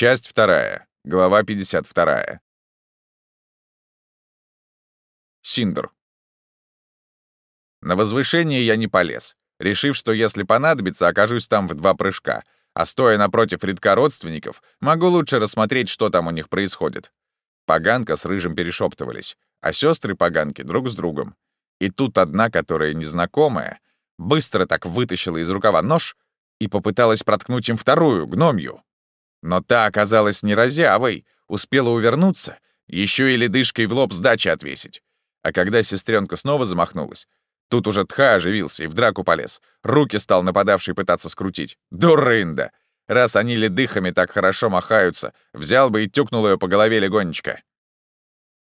Часть вторая. Глава 52. Синдр. На возвышение я не полез, решив, что если понадобится, окажусь там в два прыжка, а стоя напротив редка родственников, могу лучше рассмотреть, что там у них происходит. Поганка с Рыжим перешептывались, а сестры поганки друг с другом. И тут одна, которая незнакомая, быстро так вытащила из рукава нож и попыталась проткнуть им вторую, гномью. Но та оказалась не разявой, успела увернуться, еще и ледышкой в лоб сдачи отвесить. А когда сестренка снова замахнулась, тут уже Тха оживился и в драку полез. Руки стал нападавший пытаться скрутить. Дурында! Раз они ледыхами так хорошо махаются, взял бы и тюкнул ее по голове легонечко.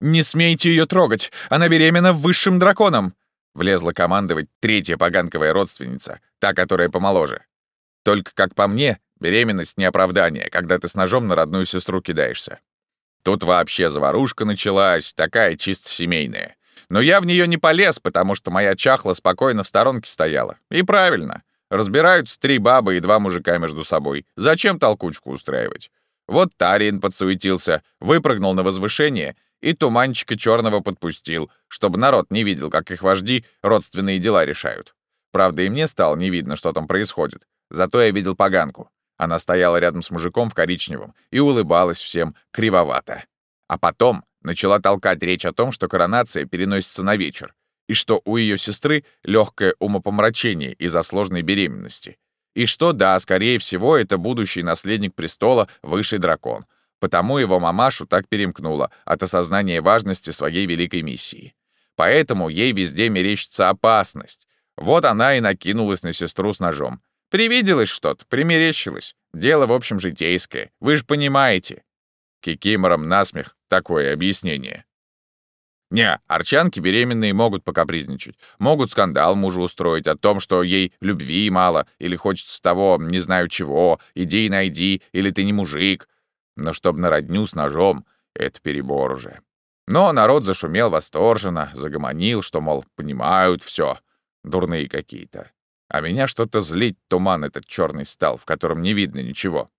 «Не смейте ее трогать! Она беременна высшим драконом!» Влезла командовать третья поганковая родственница, та, которая помоложе. Только, как по мне, Беременность — не оправдание, когда ты с ножом на родную сестру кидаешься. Тут вообще заварушка началась, такая чисто семейная. Но я в нее не полез, потому что моя чахла спокойно в сторонке стояла. И правильно. Разбираются три бабы и два мужика между собой. Зачем толкучку устраивать? Вот Тарин подсуетился, выпрыгнул на возвышение и туманчика черного подпустил, чтобы народ не видел, как их вожди родственные дела решают. Правда, и мне стало не видно, что там происходит. Зато я видел поганку. Она стояла рядом с мужиком в коричневом и улыбалась всем кривовато. А потом начала толкать речь о том, что коронация переносится на вечер, и что у ее сестры легкое умопомрачение из-за сложной беременности. И что, да, скорее всего, это будущий наследник престола, высший дракон. Потому его мамашу так перемкнуло от осознания важности своей великой миссии. Поэтому ей везде мерещится опасность. Вот она и накинулась на сестру с ножом. Привиделось что-то, примерещилось. Дело, в общем, житейское. Вы же понимаете. Кикимором насмех такое объяснение. Не, арчанки беременные могут покапризничать. Могут скандал мужу устроить о том, что ей любви мало, или хочется того не знаю чего, иди и найди, или ты не мужик. Но чтоб на родню с ножом, это перебор уже. Но народ зашумел восторженно, загомонил, что, мол, понимают все, Дурные какие-то. А меня что-то злить туман этот черный стал, в котором не видно ничего.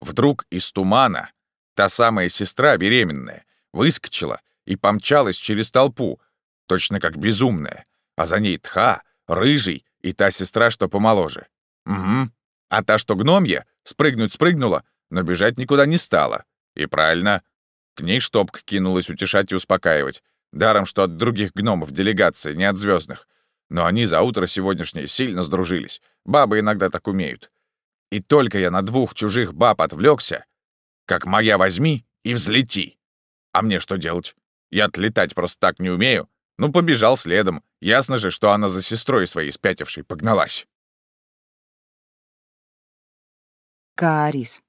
Вдруг из тумана та самая сестра беременная выскочила и помчалась через толпу, точно как безумная, а за ней Тха, Рыжий и та сестра, что помоложе. Угу. А та, что гномья, спрыгнуть спрыгнула, но бежать никуда не стала. И правильно. К ней штопка кинулась утешать и успокаивать. Даром, что от других гномов делегация, не от звездных. Но они за утро сегодняшнее сильно сдружились. Бабы иногда так умеют. И только я на двух чужих баб отвлекся, как моя возьми и взлети. А мне что делать? Я отлетать просто так не умею. Ну, побежал следом. Ясно же, что она за сестрой своей спятившей погналась. Каарис.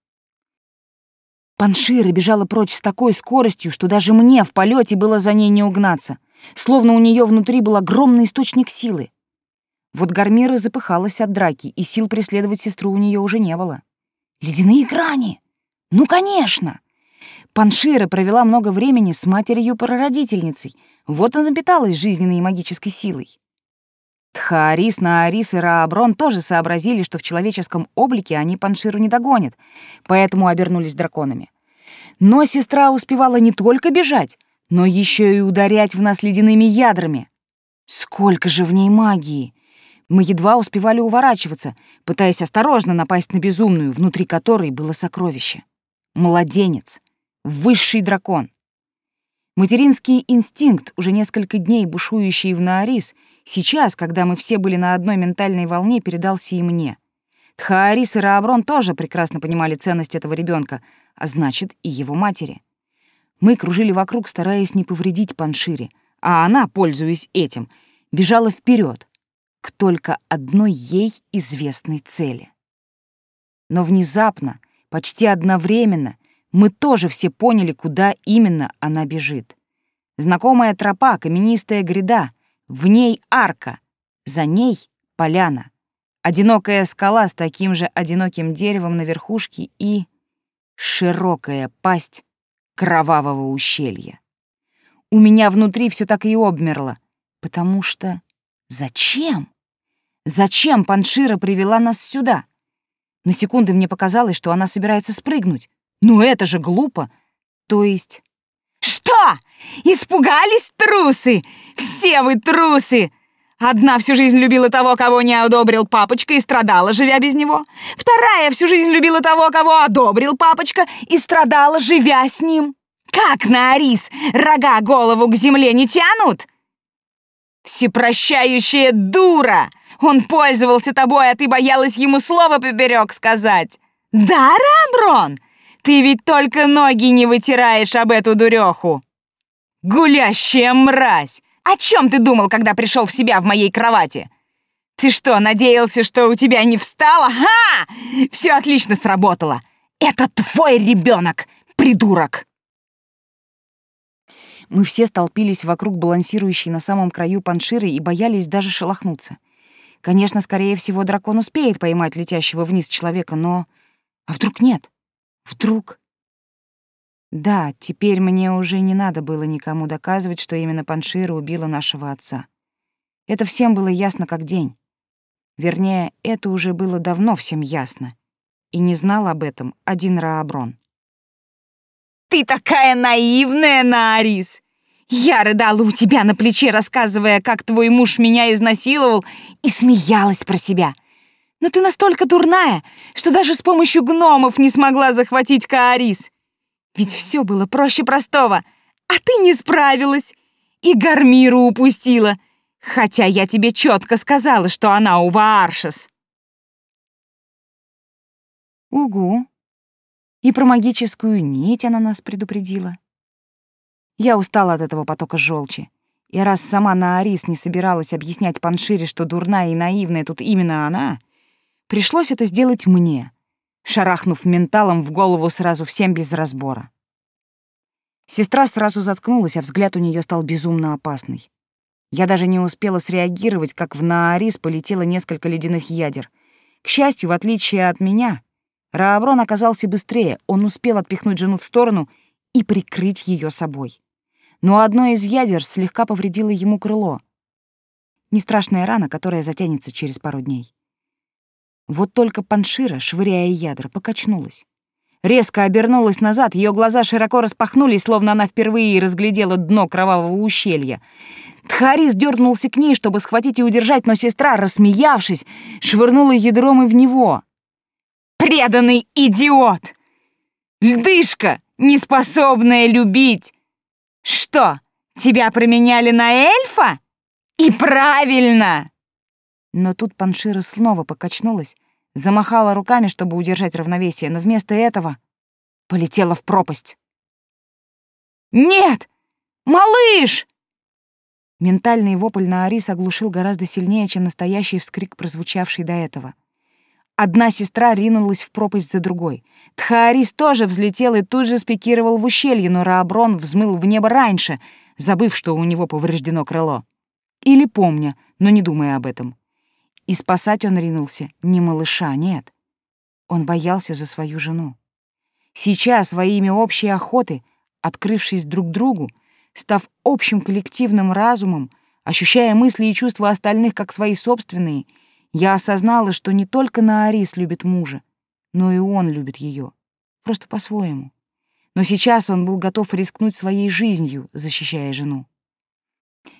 Паншира бежала прочь с такой скоростью, что даже мне в полете было за ней не угнаться словно у нее внутри был огромный источник силы. Вот Гармира запыхалась от драки, и сил преследовать сестру у нее уже не было. Ледяные грани! Ну, конечно! Паншира провела много времени с матерью-прародительницей. Вот она питалась жизненной и магической силой. Тхаарис, Наарис и Рааброн тоже сообразили, что в человеческом облике они Панширу не догонят, поэтому обернулись драконами. Но сестра успевала не только бежать, но еще и ударять в нас ледяными ядрами. Сколько же в ней магии! Мы едва успевали уворачиваться, пытаясь осторожно напасть на безумную, внутри которой было сокровище. Младенец. Высший дракон. Материнский инстинкт, уже несколько дней бушующий в Наарис, сейчас, когда мы все были на одной ментальной волне, передался и мне. Тхаарис и Рааброн тоже прекрасно понимали ценность этого ребенка, а значит, и его матери. Мы кружили вокруг, стараясь не повредить Паншире, а она, пользуясь этим, бежала вперед к только одной ей известной цели. Но внезапно, почти одновременно, мы тоже все поняли, куда именно она бежит. Знакомая тропа, каменистая гряда, в ней арка, за ней поляна, одинокая скала с таким же одиноким деревом на верхушке и широкая пасть кровавого ущелья. У меня внутри все так и обмерло, потому что... Зачем? Зачем Паншира привела нас сюда? На секунды мне показалось, что она собирается спрыгнуть. Но это же глупо. То есть... «Что? Испугались трусы? Все вы трусы!» Одна всю жизнь любила того, кого не одобрил папочка и страдала, живя без него. Вторая всю жизнь любила того, кого одобрил папочка и страдала, живя с ним. Как на Арис рога голову к земле не тянут? Всепрощающая дура! Он пользовался тобой, а ты боялась ему слово поперек сказать. Да, Рамброн? Ты ведь только ноги не вытираешь об эту дуреху. Гулящая мразь! О чем ты думал, когда пришел в себя в моей кровати? Ты что, надеялся, что у тебя не встало? Ха! Все отлично сработало. Это твой ребенок, придурок. Мы все столпились вокруг балансирующей на самом краю панширы и боялись даже шелохнуться. Конечно, скорее всего, дракон успеет поймать летящего вниз человека, но... А вдруг нет? Вдруг... Да, теперь мне уже не надо было никому доказывать, что именно Паншира убила нашего отца. Это всем было ясно как день. Вернее, это уже было давно всем ясно. И не знал об этом один Рааброн. «Ты такая наивная, Наарис! Я рыдала у тебя на плече, рассказывая, как твой муж меня изнасиловал, и смеялась про себя. Но ты настолько дурная, что даже с помощью гномов не смогла захватить Каарис. Ведь все было проще простого, а ты не справилась и Гармиру упустила, хотя я тебе четко сказала, что она у Вааршес. Угу. И про магическую нить она нас предупредила. Я устала от этого потока желчи. И раз сама Наарис не собиралась объяснять Паншире, что дурная и наивная тут именно она, пришлось это сделать мне — шарахнув менталом в голову сразу всем без разбора. Сестра сразу заткнулась, а взгляд у нее стал безумно опасный. Я даже не успела среагировать, как в Наарис полетело несколько ледяных ядер. К счастью, в отличие от меня, Рааброн оказался быстрее, он успел отпихнуть жену в сторону и прикрыть ее собой. Но одно из ядер слегка повредило ему крыло. Не страшная рана, которая затянется через пару дней. Вот только Паншира, швыряя ядра, покачнулась. Резко обернулась назад, ее глаза широко распахнулись, словно она впервые разглядела дно кровавого ущелья. Тхарис дернулся к ней, чтобы схватить и удержать, но сестра, рассмеявшись, швырнула ядром и в него. «Преданный идиот! Льдышка, неспособная любить! Что, тебя променяли на эльфа? И правильно!» Но тут Паншира снова покачнулась, замахала руками, чтобы удержать равновесие, но вместо этого полетела в пропасть. «Нет! Малыш!» Ментальный вопль на Арис оглушил гораздо сильнее, чем настоящий вскрик, прозвучавший до этого. Одна сестра ринулась в пропасть за другой. Тхаарис тоже взлетел и тут же спикировал в ущелье, но Рааброн взмыл в небо раньше, забыв, что у него повреждено крыло. Или помня, но не думая об этом. И спасать он ринулся не малыша, нет. Он боялся за свою жену. Сейчас во имя общей охоты, открывшись друг другу, став общим коллективным разумом, ощущая мысли и чувства остальных как свои собственные, я осознала, что не только Наарис любит мужа, но и он любит ее, просто по-своему. Но сейчас он был готов рискнуть своей жизнью, защищая жену.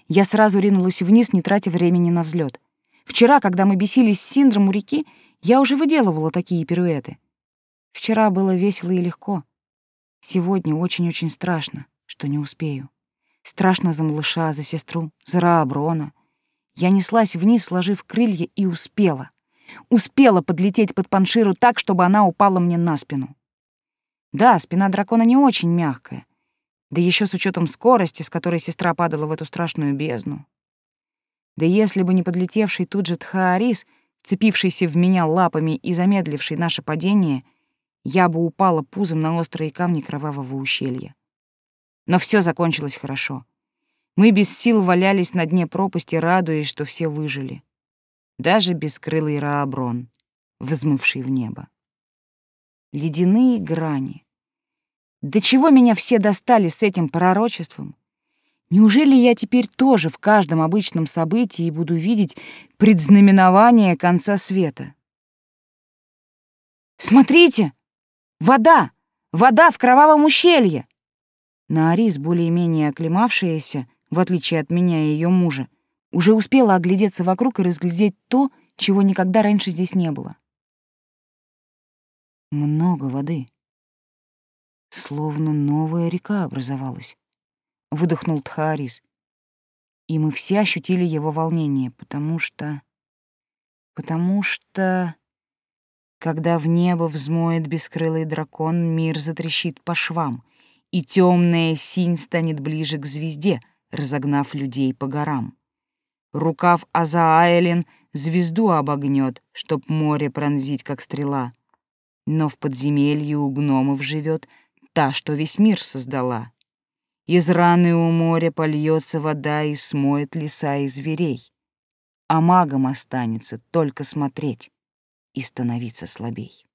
Я сразу ринулась вниз, не тратя времени на взлет. Вчера, когда мы бесились с Синдром у реки, я уже выделывала такие пируэты. Вчера было весело и легко. Сегодня очень-очень страшно, что не успею. Страшно за малыша, за сестру, за Рааброна. Я неслась вниз, сложив крылья, и успела. Успела подлететь под панширу так, чтобы она упала мне на спину. Да, спина дракона не очень мягкая. Да еще с учетом скорости, с которой сестра падала в эту страшную бездну. Да если бы не подлетевший тут же Тхаарис, цепившийся в меня лапами и замедливший наше падение, я бы упала пузом на острые камни кровавого ущелья. Но все закончилось хорошо. Мы без сил валялись на дне пропасти, радуясь, что все выжили. Даже бескрылый Рааброн, взмывший в небо. Ледяные грани. До чего меня все достали с этим пророчеством? Неужели я теперь тоже в каждом обычном событии буду видеть предзнаменование конца света? Смотрите! Вода! Вода в кровавом ущелье!» Наарис, более-менее оклемавшаяся, в отличие от меня и ее мужа, уже успела оглядеться вокруг и разглядеть то, чего никогда раньше здесь не было. Много воды. Словно новая река образовалась. Выдохнул Тхаарис. И мы все ощутили его волнение, потому что... Потому что... Когда в небо взмоет бескрылый дракон, мир затрещит по швам, и темная синь станет ближе к звезде, разогнав людей по горам. Рукав Азаайлен звезду обогнет, чтоб море пронзить, как стрела. Но в подземелье у гномов живет та, что весь мир создала. Из раны у моря польется вода и смоет леса и зверей. А магам останется только смотреть и становиться слабей.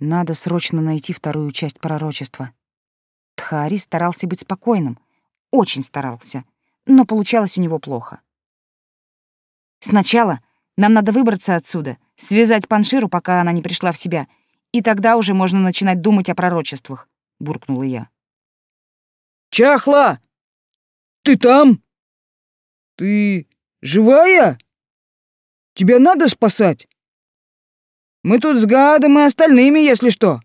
Надо срочно найти вторую часть пророчества. Тхари старался быть спокойным, очень старался, но получалось у него плохо. Сначала нам надо выбраться отсюда, связать Панширу, пока она не пришла в себя, и тогда уже можно начинать думать о пророчествах, буркнула я. Чахла! Ты там? Ты живая? Тебя надо спасать. Мы тут с гадом и остальными, если что.